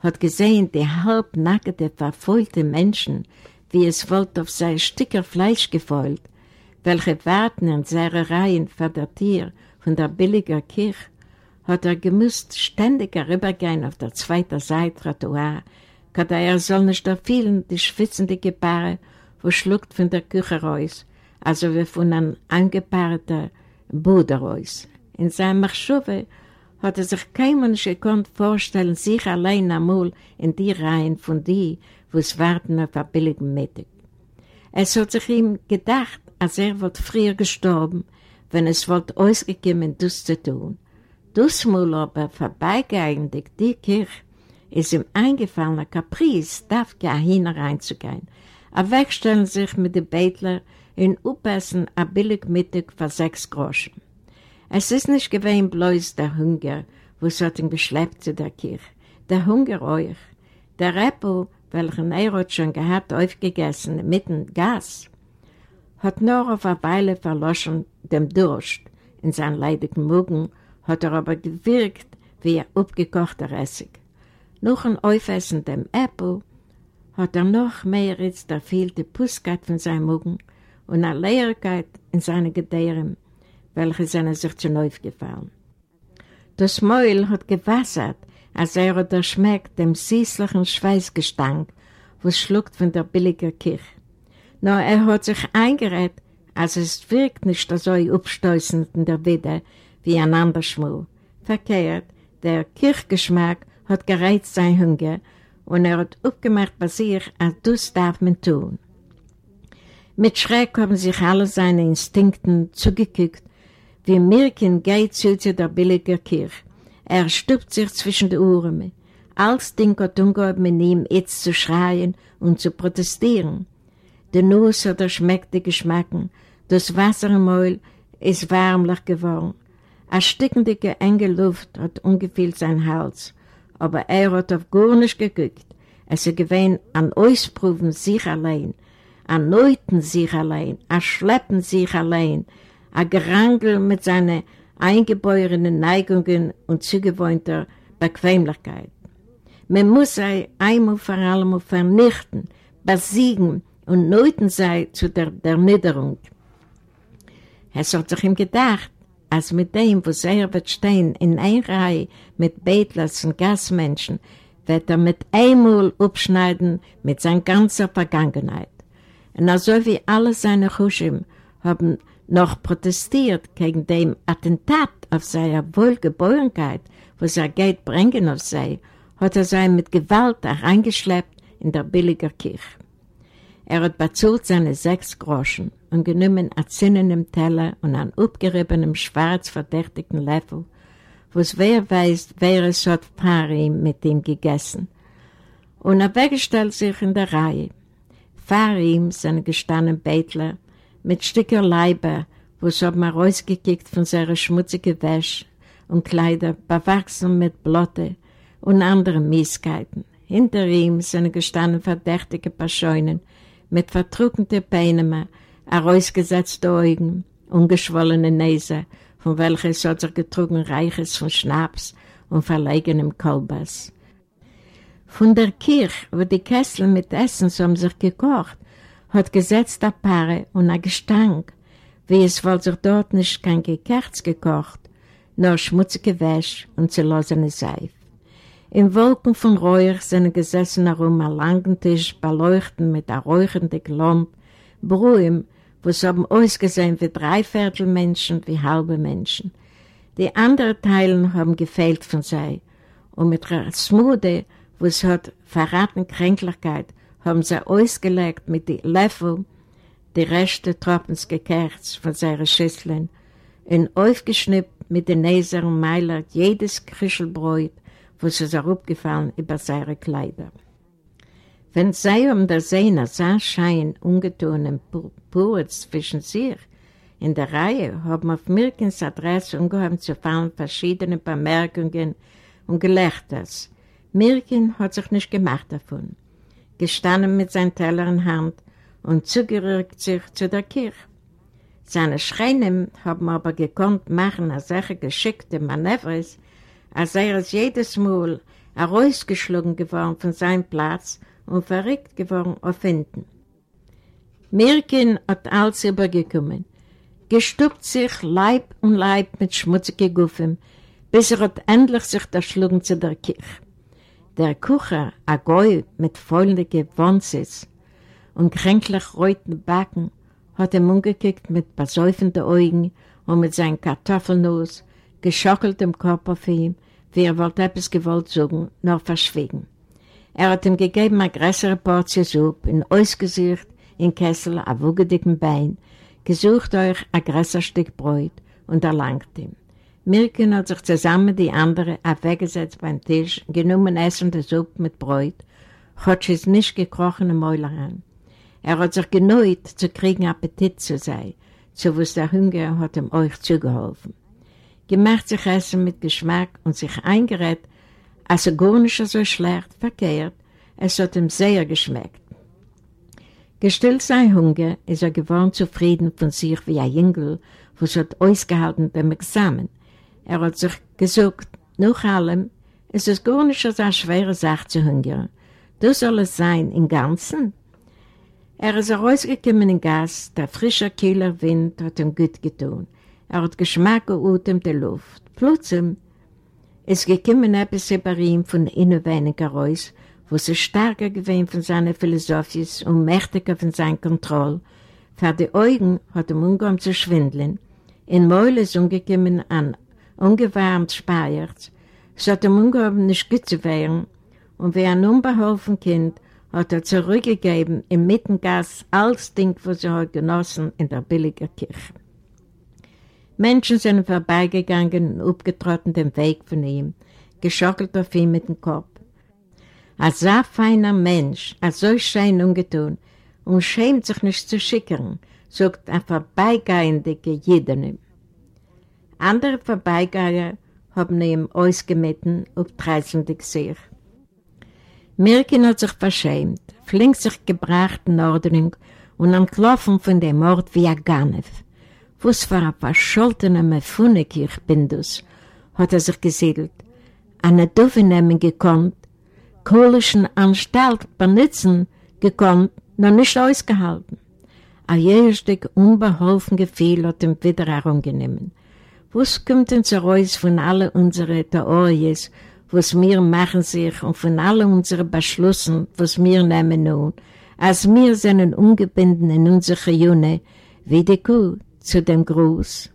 hat gesehen, die halbnackte, verfolgte Menschen, wie es wollte auf sein Stücker Fleisch gefolgt, welche warten in seiner Reihen vor der Tür von der billigen Kirche, hat er gemusst ständig herübergehen auf der zweiten Seite Trottoir, kada er soll nicht erfüllen die schwitzende Gebare, wo schluckt von der Küche raus, also wie von einem angepaarten Bruder raus. In seinem Machschuwe hat er sich kein Mensch gekonnt vorstellen, sich allein einmal in die Reihen von die, wo es warten auf ein billigen Mittag. Es hat sich ihm gedacht, als er wird früher gestorben, wenn es wird ausgekommen, das zu tun. Das mal aber vorbeigeeignet, die Kirche, ist ihm eingefallen, ein Caprice, darf gar hineinzugehen. Er wegstellen sich mit den Bettler in Upessen ein billig Mittag für sechs Groschen. Es ist nicht gewesen bloß der Hunger, was hat ihn geschleppt zu der Kirche. Der Hunger euch. Der Repo, welchen hat schon gehabt, aufgegessen, mitten Gas, hat nur auf eine Weile verloschen dem Durst. In seinen leidigen Mugen hat er aber gewirkt wie ein abgekochter Essig. Nach dem Aufessen dem Apple hat er noch mehr jetzt der fehlte Pusskeit von seinem Mugen und eine Leerkeit in seinen Gedärmen, welche seine sich zu neu gefallen. Das Mäul hat gewassert, als er hat erschmeckt dem süßlichen Schweißgestank, was schluckt von der billigen Kirche. Nur er hat sich eingerät, als es wirkt nicht so abstößend in der Wiede wie ein andersmal. Verkehrt, der Kirchgeschmack hat gereizt sein Hunger und er hat aufgemacht bei sich, als das darf man tun. Mit Schreck haben sich alle seine Instinkten zugekickt, wie Mirkin geht zu der billigen Kirche. Er stuppt sich zwischen die Ohren. Als Ding hat umgehoben mit ihm, jetzt zu schreien und zu protestieren. Der Nuss hat er schmeckt die Geschmacken. Das Wasser im Maul ist warmlich geworden. Eine stickende, enge Luft hat ungefähr sein Hals. Aber er hat auf gar nicht geguckt. Es ist gewesen an Ausproben sich allein, an Neuten sich allein, an Schleppen sich allein, ein Gerangel mit seinen eingeborenen Neigungen und zugewohnter Bequemlichkeit. Man muss sie einmal vor allem vernichten, besiegen und neuten sei zu der, der Niederung. Es hat sich ihm gedacht, als mit dem, wo er wird stehen, in einer Reihe mit Betlers und Gasmenschen, wird er mit einmal abschneiden mit seiner ganzen Vergangenheit. Und also wie alle seine Chushim haben noch protestiert gegen dem Attentat auf seine Wohlgeborenheit, was er Geld bringen auf sei, hat er sie mit Gewalt hereingeschleppt in der billigen Kirche. Er hat bezahlt seine sechs Groschen und genommen ein Zinnen im Teller und einen abgeriebenem, schwarz verdächtigen Löffel, was wer weiß, wer es hat Parim mit ihm gegessen. Und er weggestellt sich in der Reihe. Vor ihm sind gestanden Bettler, mit Stücker Leiber, wo es haben rausgekickt von seiner schmutzigen Wäsche und Kleider, bewachsen mit Blotte und anderen Mieskeiten. Hinter ihm sind gestanden verdächtige Pascheunen mit vertrugenden Beinen, herausgesetzte Augen, ungeschwollene Nase, von welches hat sich getrunken Reiches von Schnaps und verlegenem Kolbers. Von der Kirche, wo die Kessel mit Essen haben sich gekocht, hat gesetzt ein Paare und ein Gestank, wie es wohl sich dort nicht kein Gekerz gekocht, nur schmutzige Wäsche und zerlosene Seif. In Wolken von Räuch sind gesessen herum am langen Tisch, beleuchten mit einer räuchenden Klomp, Brühen, wo es haben ausgesehen wie Dreiviertel Menschen, wie halbe Menschen. Die anderen Teilen haben gefehlt von sei, und mit einer Smude, wo es hat verraten Kränklichkeit, haben sie ausgelegt mit den Löffel die Reste Tropens gekerzt von seinen Schüsseln und aufgeschnippt mit den Näser und Meiler jedes Krischelbräut, was es auch aufgefallen über seine Kleider. Wenn sie um der Sehner sah Schein ungetun im Pur zwischen sich, in der Reihe haben auf Mirkens Adresse ungeheuer zu fallen verschiedene Bemerkungen und Gelächters. Mirkin hat sich nicht gemacht davon, gestanden mit seinem Teller in Hand und zugerückt sich zu der Kirche. Seine Schreinen haben aber gekonnt machen als solche geschickte Manövers, als er es jedes Mal herausgeschlagen geworden von seinem Platz und verrückt geworden auf hinten. Mirkin hat alles übergekommen, gestuppt sich Leib und Leib mit schmutzigen Guffen, bis er hat endlich sich erschlagen zu der Kirche. Der Kucher, ein Gäu mit feurigen Wonses und kränklich reuten Backen, hat ihm umgekickt mit besäufenden Augen und mit seinem Kartoffelnuss, geschockeltem Körper für ihn, wie er wollte etwas gewollt sagen, noch verschwiegen. Er hat ihm gegeben eine größere Portion Suppe, in Ausgesicht, in Kessel, ein wugedicken Bein, gesucht euch ein größeres Stück Brot und erlangt ihm. Mirken hat sich zusammen die andere aufweggesetzt beim Tisch, genommen Essen der Suppe mit Brot, hat es nicht gekrochene Mäuler an. Er hat sich geneut, zu kriegen Appetit zu sein, so was der Hunger hat ihm euch zugeholfen. Gemacht sich Essen mit Geschmack und sich eingerät, als er gar nicht so schlecht verkehrt, es hat ihm sehr geschmeckt. Gestillt sein Hunger ist er geworden zufrieden von sich wie ein Jüngel, was hat ausgehalten beim Examen. Er hat sich gesagt, nach allem, es ist gar nicht so eine schwere Sache zu hungern. Das soll es sein im Ganzen. Er ist herausgekommen in Gas, der frische kühler Wind hat ihm gut getan. Er hat Geschmack und Atem der Luft. Plötzlich ist gekommen etwas über ihn von innen wenig heraus, wo sie stärker gewesen von seiner Philosophie und mächtiger von seiner Kontrolle. Für die Augen hat er umgegangen zu schwindeln. In Mäule ist umgekommen an ungewärmt Speiert. Es hat ihm umgegangen nicht gut zu werden. Und wie ein unbeholfen Kind hat er zurückgegeben im Mittengas alles Ding, was er hat genossen in der billigen Kirche. Menschen sind vorbeigegangen und abgetrotten den Weg von ihm, geschockelt auf ihn mit dem Kopf. Ein so feiner Mensch, ein so schön ungetun und schämt sich nicht zu schickern, sagt ein vorbeigehender Jedene. Andere Vorbeigeher haben ihm ausgemitten und treißende Gesicht. Mirkin hat sich verschämt, flink sich gebracht in Ordnung und entlaufen von dem Mord wie ein Ganef. Was für ein verscholtener Mefunik ich bin das, hat er sich gesiedelt. Eine Dove nehmen gekonnt, kohlischen Anstalt benutzen gekonnt, noch nicht ausgehalten. Ein jährstück unbeholfen Gefühl hat ihm wieder herumgenommen. Was kommt uns heraus von allen unseren Theorien, was wir machen sich und von allen unseren Beschlüssen, was wir nehmen nun, als wir sind ungebunden in unsere Juni, wie die Kuh zu dem Gruß.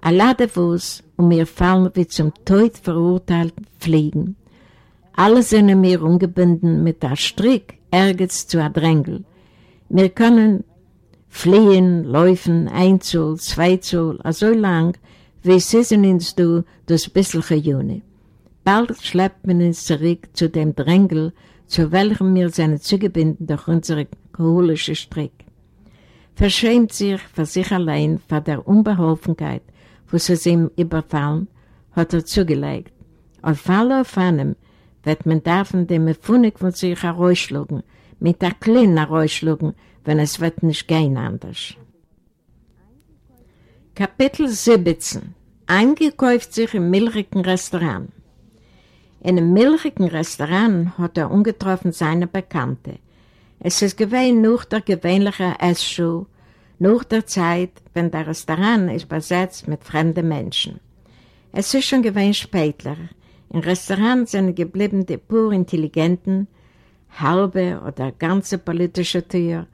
Alladewus und wir fallen wie zum Tod verurteilt fliegen. Alle sind wir ungebunden mit der Strick, ergens zu Drängel. Wir können fliehen, laufen, ein Zoll, zwei Zoll, so lang, wie sind uns du das bisschen Juni. Bald schleppt man uns zurück zu dem Drängel, zu welchem wir seine Züge binden durch unsere koholische Strick. Verschämt sich für sich allein vor der Unbeholfenheit, wo sie ihm überfallen, hat er zugelegt. Auf Falle auf einem wird man davon dem Pfunig von sich herausschlagen, mit der Kleinen herausschlagen, wenn es wird nicht gehen anders. Kapitel 17 Eingekauft sich im milchigen Restaurant in einem milchigen Restaurant hat er ungetroffen seine Bekannte. Es ist gewesen nach der gewöhnlichen Essschuh, nach der Zeit, wenn der Restaurant ist besetzt mit fremden Menschen. Es ist schon gewesen später. Im Restaurant sind geblieben die pur intelligenten, halbe oder ganze politische Tür,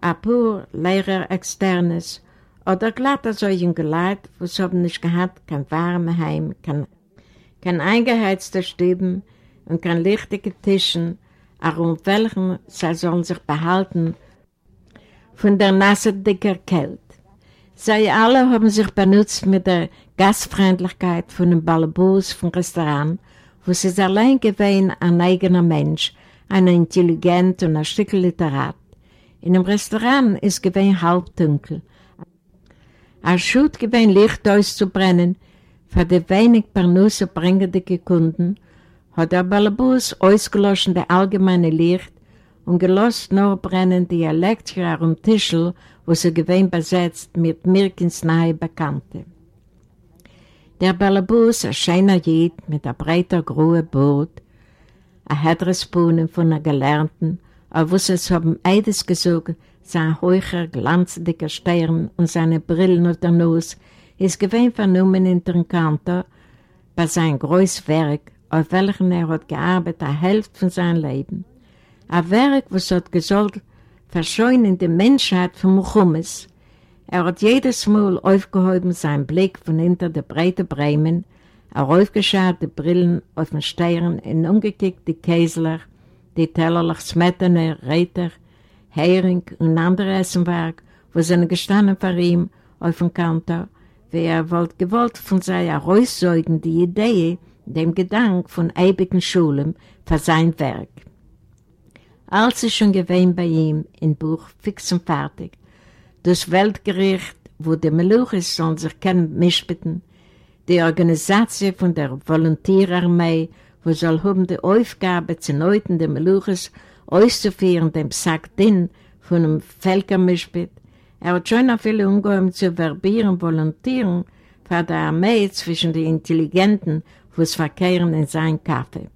ein pur leerer Externes oder glatter solchen Geleit, was haben nicht gehabt, kein warmes Heim, kein kein eingeheizter Stuben und kein lichtige Tischen, auch um welchen sie sollen sich behalten von der nasse dicker Kälte. Sie alle haben sich benutzt mit der Gastfreundlichkeit von dem Balabus vom Restaurant, wo sie allein gewesen ein eigener Mensch, ein intelligent und ein Stück Literat. In dem Restaurant ist gewesen halb dunkel. Als Schut gewesen Licht auszubrennen, für die wenig Parnusse bringende Kunden, hat der Balabus ausgelöscht das allgemeine Licht und gelost nur brennen die Elektriker am Tischl, wo sie gewesen besetzt mit Mirkens nahe Bekannte. Der Balabus, ein schöner Jid mit einem breiter, grünen Bord, ein Hedrespunen von einer Gelernten, auf was es haben Eides gesogen, sein hoher, glanzdicker Stern und seine Brillen auf der Nuss, ist gewinn vernommen in den Kantor bei seinem großen Werk, auf welchem er hat gearbeitet, eine Hälfte von seinem Leben. Ein Werk, was hat gesollt verscheunen die Menschheit von Muchummes. Er hat jedes Mal aufgehoben seinen Blick von hinter der breiten Bremen, er aufgeschaut die Brillen auf den Stern und umgekickt die Käsler, die Tellerlach Smettene, Reiter, Hering und andere Essenwerk, wo sie gestanden vor ihm auf dem Kantor, wie er wollte gewollt von seiner Reussäugen die Idee, dem Gedanke von ewigen Schulen für sein Werk. Alles ist schon gewesen bei ihm im Buch fix und fertig. Das Weltgericht, wo die Meluchis sollen sich kennen mischbitten, die Organisation von der Volontierarmee, wo soll haben die Aufgabe zu neuten der Meluchis auszuführen, dem Sackdin von einem Völkermischbit. Er hat schon auch viele umgehoben zu verbieren, volontieren für die Armee zwischen den Intelligenten, wo es verkehren in seinem Kaffee.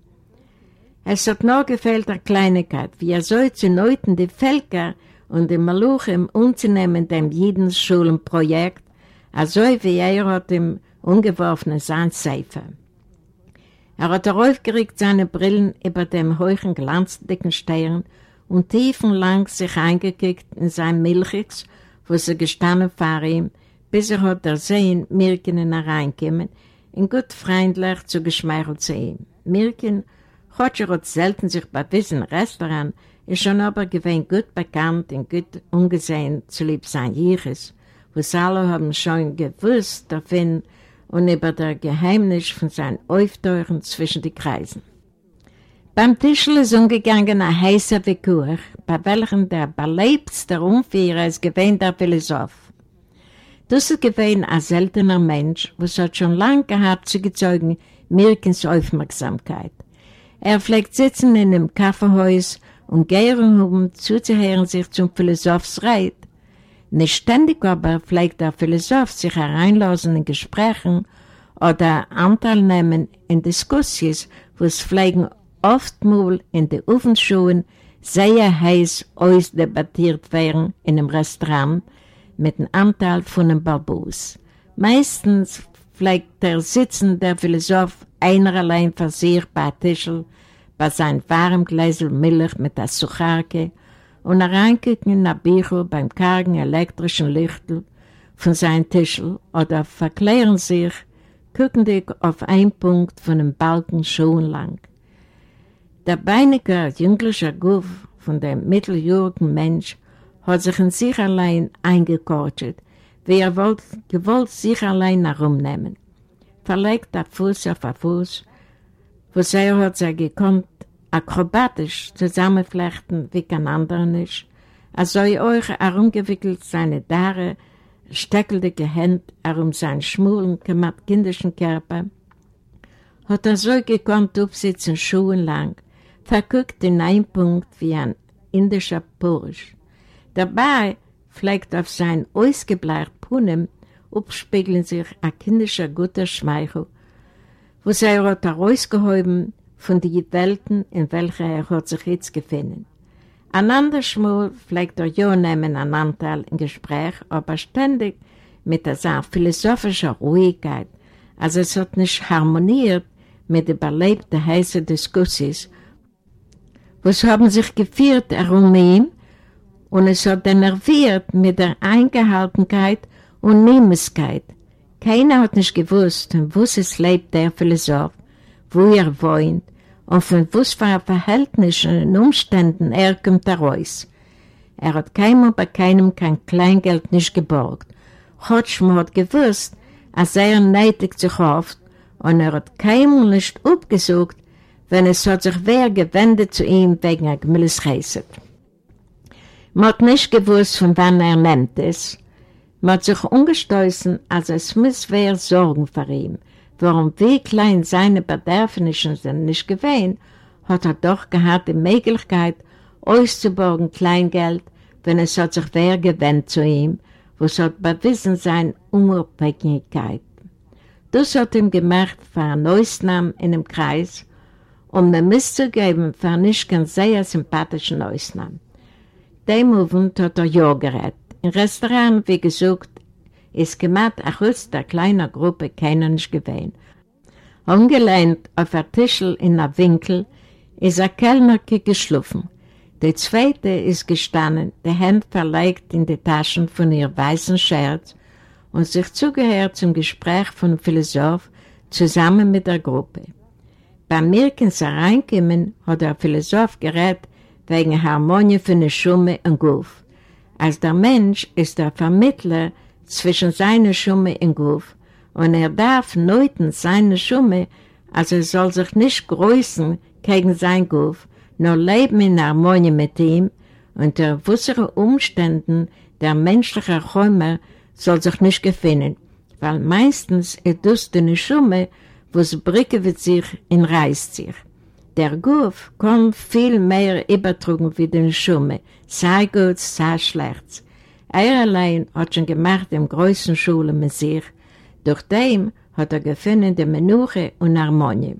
Es hat nur gefehlt eine Kleinigkeit, wie er soll zu neuten die Völker und die Maluchim unzunehmen dem Jidenschulenprojekt, also wie er hat im ungeworfenen Sandseifer. Er hat aufgeregt seine Brillen über dem hohen glanzdicken Stern und tiefenlang sich eingekickt in sein Milchigs, wo sie gestanden vor ihm, bis er hat er sehen, Mirken hereinkommen, und gut freundlich zu geschmeichelt zu ihm. Mirken Hotscher hat selten sich bei diesem Restaurant, ist schon aber gewesen gut bekannt und gut ungesehen zu lieb sein Jiches, wo alle haben schon gewusst davon und über das Geheimnis von seinen Aufteuren zwischen den Kreisen. Beim Tischl ist umgegangen ein heißer Figur, bei welchem der beleibtste Umführer ist gewesen der Philosoph. Das ist gewesen ein seltener Mensch, was hat schon lange gehabt zu gezeugen Mirkens Aufmerksamkeit. Er pflegt sitzen in einem Kaffeehaus und gehen um zuzuhören sich zum Philosophs Reit. Nicht ständig aber pflegt der Philosoph sich hereinlassen in Gesprächen oder Anteil nehmen in Diskussions, wo es pflegen oftmals in den Ofenschuhen sehr heiß ausdebattiert werden in einem Restaurant mit dem Anteil von einem Barbus. Meistens pflegt der Sitzen der Philosoph einer allein für sich bei Tischl, bei seinem warmen Gläsel Milch mit der Sucharke und reinkicken in der Bücher beim kargen elektrischen Lichtel von seinem Tischl oder verklären sich, gucken dich auf einen Punkt von dem Balken schon lang. Der beinige jüngliche Guff von dem mitteljährigen Mensch hat sich in sich allein eingekortet, wie er wollt, gewollt sich allein herumnehmen. Verlegt der Fuß auf den Fuß, wo sehr hat sie gekonnt, akrobatisch zusammenflechten wie kein anderer nicht, als soll euch herumgewickelt seine Dare, steckelige Hände herum seinen schmulen, gemacht kindischen Körper, hat er so gekonnt aufsitzen schuhenlang, verguckt in einen Punkt wie ein indischer Bursch. Dabei pflegt auf sein ausgebleicht Punem abspiegeln sich ein kindischer guter Schmeichel, wo sie hat herausgehoben von den Welten, in welcher er hat sich jetzt gefunden. Ein anderes Mal pflegt er ja nehmen einen Anteil im Gespräch, aber ständig mit einer philosophischen Ruhigkeit, also es hat nicht harmoniert mit den belebten heißen Diskussions, was haben sich geführt herum ihm und es hat enerviert mit der Eingehaltenkeit und Nehmigkeit. Keiner hat nicht gewusst, wo es lebt der Philosoph, wo er wohnt und von was für Verhältnissen und Umständen er kommt heraus. Er hat keinem bei keinem kein Kleingeld nicht geborgt, Chotschmer hat gewusst, als er neidig sich oft und er hat keinmal nicht abgesucht, wenn es hat sich wer gewendet zu ihm wegen der Gemüllscheiße. Man hat nicht gewusst, von wann er nimmt es. Man hat sich umgestoßen, als es muss wer sorgen für ihn. Warum wie klein seine Bedürfnisse sind nicht gewesen, hat er doch gehabt die Möglichkeit, auszuborgen Kleingeld, wenn es hat sich wer gewendet zu ihm, was hat bewiesen sein Unabhängigkeit. Das hat ihm gemacht für einen Ausnahmen in dem Kreis, um mir mitzugeben für nicht ganz sehr sympathischen Ausnahmen. Dem Moment hat er ja gerät. Im Restaurant, wie gesagt, ist gemacht aus der kleinen Gruppe keiner nicht gewesen. Angelehnt auf der Tischel in der Winkel ist ein Kellner geschliffen. Der zweite ist gestanden, die Hände verlegt in die Taschen von ihr weißen Scherz und sich zugehört zum Gespräch von Philosoph zusammen mit der Gruppe. Beim Mirkens hereinkommen hat der Philosoph gerät wegen Harmonie von der Schumme und Guf. Als der Mensch ist der Vermittler zwischen seiner Schumme und Guf und er darf neuten seine Schumme, also er soll sich nicht grüßen gegen sein Guf, nur leben in Harmonie mit ihm, unter wusseren Umständen der menschliche Räume soll sich nicht gefunden, weil meistens ist das eine Schumme, wo es bricke wird sich in reißt sich. Der Guf kann viel mehr übertrugen wie die Schumme, sei gut, sei schlecht. Er allein hat schon gemacht im größten Schule mit sich, durch dem hat er gefunden die Menuche und Harmonie.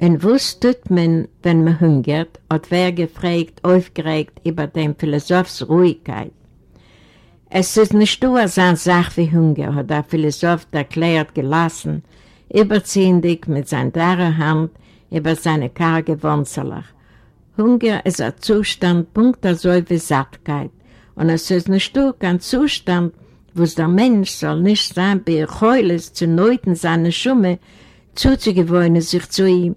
Und was tut man, wenn man hungert, hat wer gefragt, aufgeregt über den Philosophs Ruhigkeit. Es ist nicht nur so eine Sache wie Hunger, hat der Philosoph erklärt gelassen, überziehendig mit seiner Hand über seine karge Wunzelach. Hunger ist ein Zustand, Punkt so wie Sattkeit. Und es ist nicht nur ein Zustand, wo der Mensch soll nicht sein, bei Heules zu neuten seine Schumme, zuzugewöhnen sich zu ihm,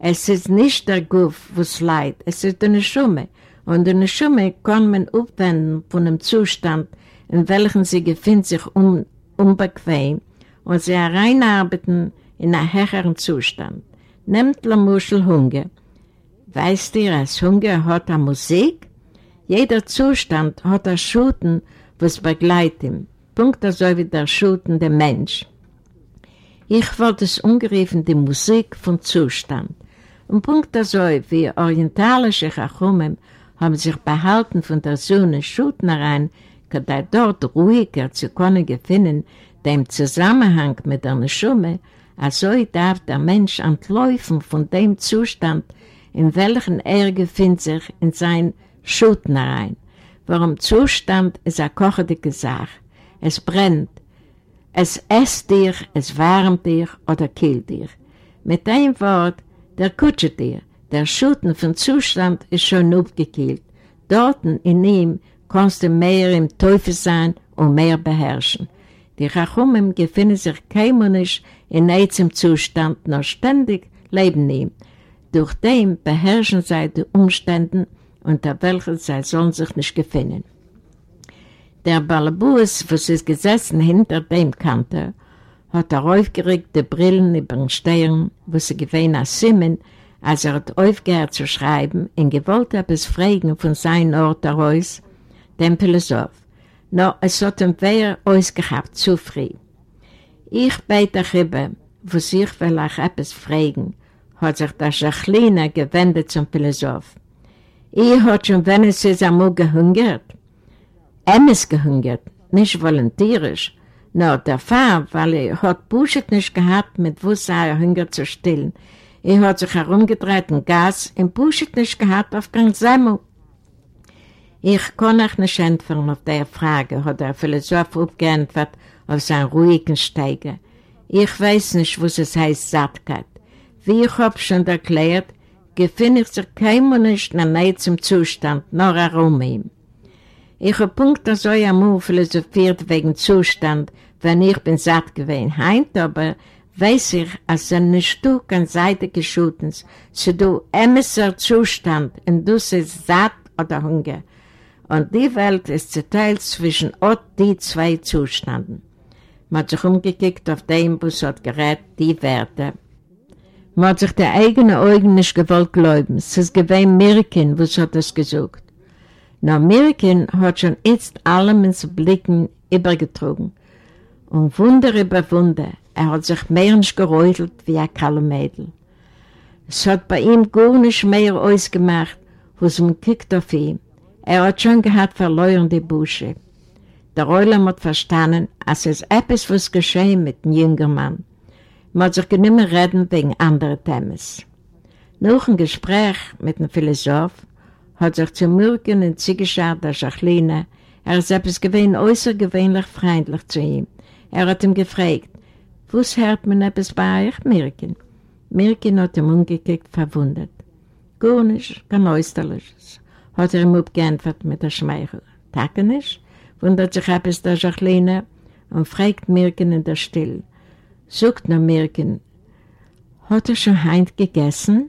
es ist nicht der Guff, was leid, es ist eine Schumme. Und eine Schumme kann man abwenden von dem Zustand, in welchem sie befindet sich un, unbequem und sie hereinarbeiten in einen höheren Zustand. Nehmt la Muschel Hunger. Weißt ihr, als Hunger hat er Musik? Jeder Zustand hat er Schuten, was begleitet ihn. Punkt so wie der Schuten der Mensch. Ich wollte es umgerufen, die Musik vom Zustand. Und Punkt so, wie orientalische Chachumim haben sich behalten von der Sonne Schutnerein, kadei dort ruhiger zu können gewinnen, dem Zusammenhang mit der Schumme, also darf der Mensch entläufen von dem Zustand, in welchem er befindet sich in sein Schutnerein. Warum Zustand ist eine kochende Sache. Es brennt. Es esst dir, es wärmt dir oder killt dir. Mit einem Wort, der Kutschertier, der Schuten von Zustand ist schon aufgekühlt. Dort in ihm kannst du mehr im Teufel sein und mehr beherrschen. Die Rachumim befinden sich keimonisch in einem Zustand, noch ständig leben ihm. Durch dem beherrschen sie die Umstände, unter welchen sie sollen sich nicht gefunden. Der Balabus, was ist gesessen hinter dem Kanter, hat er aufgeregte Brillen über den Stirn, wo sie gewähnt als Simen, als er hat aufgehört zu schreiben, und gewollt etwas fragen von seinem Ort heraus, dem Philosoph. No, es hat ihm wer ausgehabt, zu früh. Ich bete rüber, wo sich will ich etwas fragen, hat sich der Jacqueline gewendet zum Philosoph. Ich hat schon wenigstens einmal gehungert. Emmes gehungert, nicht volontierisch, nur der Fall, weil er hat Buschet nicht gehabt, mit wo sei Hunger zu stillen. Er hat sich herumgedreht in Gas, und Buschet nicht gehabt auf kein Semmel. Ich kann auch nicht entfernen auf der Frage, hat der Philosoph aufgeantwortet auf seinen ruhigen Steiger. Ich weiß nicht, was es heißt Sattkeit. Wie ich hab schon erklärt, gefindet sich kein in einem Zustand, nur herum ihm. Ich habe Punkt so einmal philosophiert wegen Zustand, wenn ich bin satt gewesen. Heint aber weiß ich, als ein Stück an Seite geschüttet, so du ämmeser Zustand und du sie satt oder Hunger. Und die Welt ist zerteilt zwischen Ort die zwei Zustanden. Man hat sich umgekickt auf dem, was hat gerät, die Werte. Man sich der eigene Augen nicht gewollt glauben. Es ist gewesen Mirkin, was hat das gesucht. Na, Mirkin hat schon jetzt allem ins Blicken übergetrogen. Und Wunder über Wunder, er hat sich mehr nicht geräutelt wie ein kalle Mädel. Es hat bei ihm gar nicht mehr ausgemacht, was man kickt auf ihn. Er hat schon gehabt die Busche. Der Reulam hat verstanden, als es etwas was geschehen mit dem jüngeren Mann. Man sich nicht mehr reden wegen anderen Themen. Nach einem Gespräch mit dem Philosoph hat sich zu Mürken und zugeschaut der Jacqueline, er ist etwas gewesen äußergewöhnlich freundlich zu ihm. Er hat ihm gefragt, was hört man etwas bei euch, Mirkin? Mirkin hat ihm umgekickt, verwundert. Gar nicht, kein Österliches, hat er ihm abgeantwortet mit der Schmeichel. Tage nicht? Wundert sich etwas der Jacqueline und fragt Mirkin in der Still. Sucht nur Mirkin, hat er schon heint gegessen?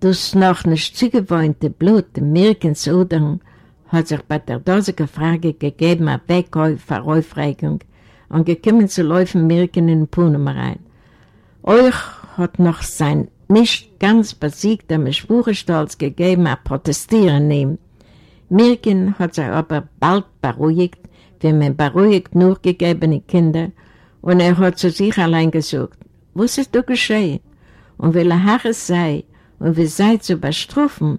Das noch nicht zugewohnte Blut in Mirkens Udern hat sich bei der dosigen Frage gegeben, eine Wegkäufer-Aufregung und gekommen zu laufen Mirken in Punem rein. Euch hat noch sein nicht ganz besiegter Mischwurestolz gegeben, ein Protestieren nehmen. Mirken hat sich aber bald beruhigt, wie man beruhigt nur gegebene Kinder, und er hat zu sich allein gesagt, was ist da geschehen? Und weil er es sei, und wie sei zu bestrufen,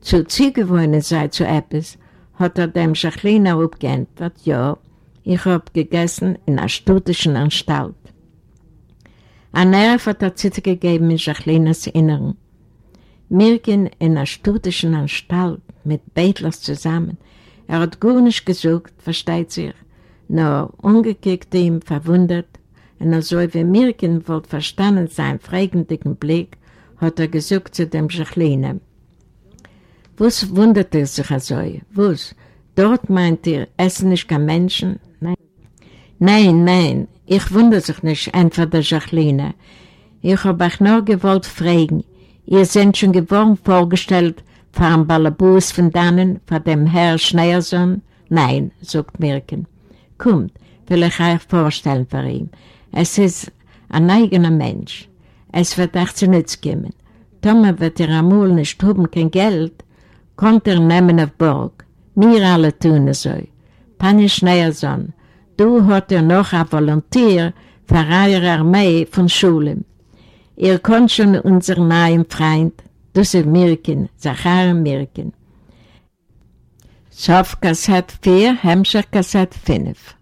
zu zugewohnen sei zu etwas, hat er dem Schachliner abgeantwortet, ja, ich hab gegessen in einer studischen Anstalt. Ein Nerv hat er Zitter gegeben in Schachlinas Inneren. Wir in einer studischen Anstalt mit Bettlers zusammen. Er hat gar nicht gesucht, versteht sich, nur umgekickt ihm, verwundert, und so wie Mirkin wollte verstanden sein fragendigen Blick, hat er gesucht zu dem Schachliner. Was wundert er sich also? Was? Dort meint ihr, essen nicht kein Menschen? Nein. Nein, nein, ich wundere sich nicht, einfach der Jacqueline. Ich habe euch nur gewollt fragen, ihr seid schon geworden vorgestellt vor einem Ballabus von dannen, vor dem Herr Schneerson? Nein, sagt Mirken. Kommt, will ich euch vorstellen für ihn. Es ist ein eigener Mensch. Es wird euch zu nichts kommen. Thomas wird ihr amul nicht haben kein Geld, kommt er nehmen auf Burg. Mir alle tun es so. Pani Schneerson, du hat er noch ein Volontier für eure Armee von Schulen. Ihr könnt schon unseren neuen Freund, das ist Mirkin, Zachar Mirkin. Sof Kassett 4, Hemmscher Kassett 5.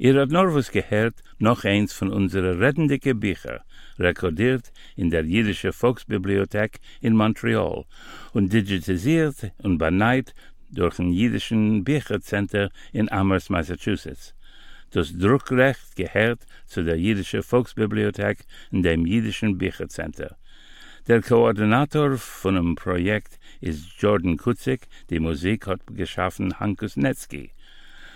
Ihr habt nur was gehört, noch eins von unserer rettendicke Bücher, rekordiert in der Jüdische Volksbibliothek in Montreal und digitalisiert und beneit durch ein Jüdischen Büchercenter in Amherst, Massachusetts. Das Druckrecht gehört zu der Jüdische Volksbibliothek in dem Jüdischen Büchercenter. Der Koordinator von dem Projekt ist Jordan Kutzik, die Musik hat geschaffen Hankus Netzki.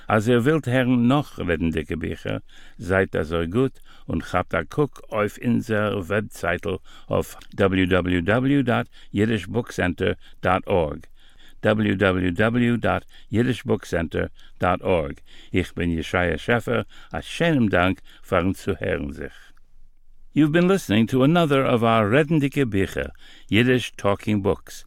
Als ihr wilt hern noch redende Gebücher, seid das so gut und habt a guck auf inser Webseite auf www.jiddishbookcenter.org www.jiddishbookcenter.org Ich bin Jeschaya Scheffer, a schönem Dank fahren zu hören sich. You've been listening to another of our Redendike Bücher, Yiddish Talking Books,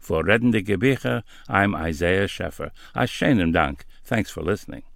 For Reddende Gebiche, I'm Isaiah Scheffer. A schönen Dank Thanks for listening.